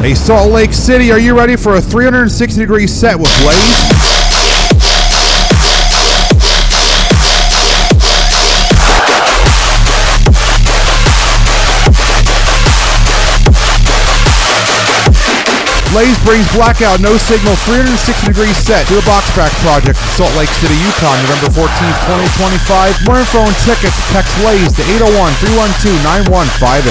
Hey, Salt Lake City, are you ready for a 360 degree set with Blaze? Blaze brings Blackout No Signal 360 degree set to the Box Project in Salt Lake City, Utah, November 14, 2025. More info and tickets, text Blaze to 801 312 9158.